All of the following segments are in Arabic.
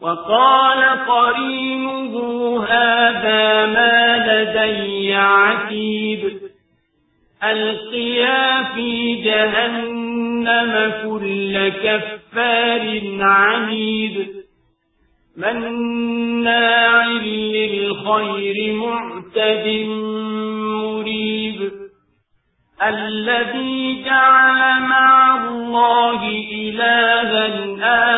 وقال قرينه هذا ما لدي عتيد ألقيا في جهنم كل كفار عنيد. مناع للخير معتد مريب. الذي جعل مع الله إلها آخر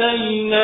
مزيد